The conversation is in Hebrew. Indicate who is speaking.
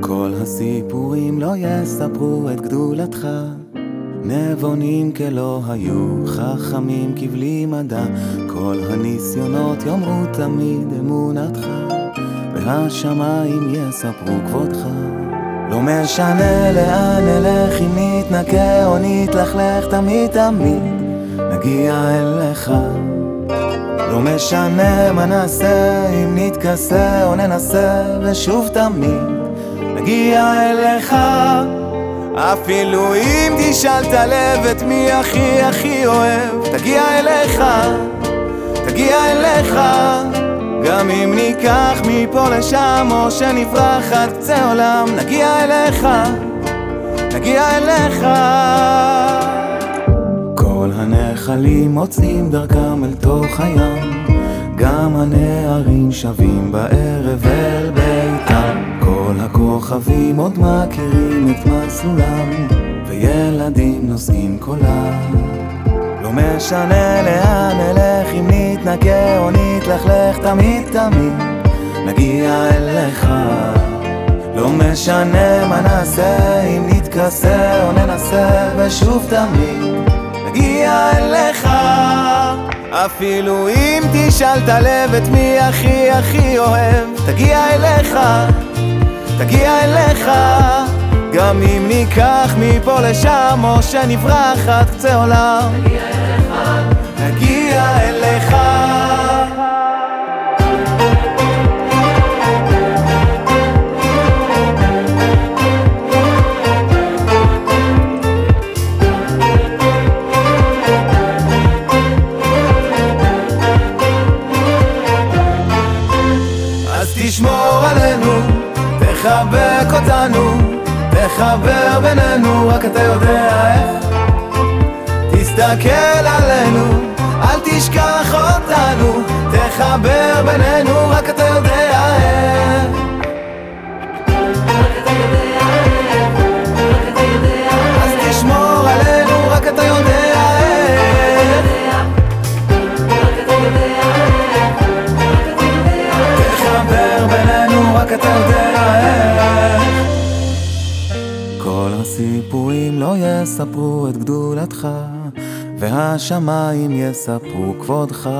Speaker 1: כל הסיפורים לא יספרו את גדולתך, נבונים כלא היו, חכמים כבלי מדע, כל הניסיונות יאמרו תמיד אמונתך, והשמיים יספרו כבודך. לא משנה לאן נלך, אם נתנקה או נתלכלך, תמיד תמיד נגיע אליך. לא משנה מה נעשה אם נתכסה או ננסה ושוב תמיד נגיע אליך. אפילו אם תשאל את הלב את מי הכי הכי אוהב תגיע אליך, תגיע אליך. גם אם ניקח מפה לשם או שנברח עד קצה עולם נגיע אליך, נגיע אליך הנחלים מוצאים דרכם אל תוך הים. גם הנערים שבים בערב אל ביתם. כל הכוכבים עוד מכירים את מסלולם וילדים נושאים קולם. לא משנה לאן נלך אם נתנקה או נתלכלך תמיד תמיד נגיע אליך. לא משנה מה נעשה אם נתכסה או ננסה ושוב תמיד נגיע אליך. אפילו אם תשאל את הלב את מי הכי הכי אוהב תגיע אליך, תגיע אליך. גם אם ניקח מפה לשם או שנברח עד קצה עולם. נגיע אליך, נגיע אליך תשמור עלינו, תחבק אותנו, תחבר בינינו, רק אתה יודע איך. תסתכל עלינו, אל תשכח אותנו, תחבר בינינו, רק אתה רק אתה יודע. כל הסיפורים לא יספרו את גדולתך, והשמיים יספרו כבודך.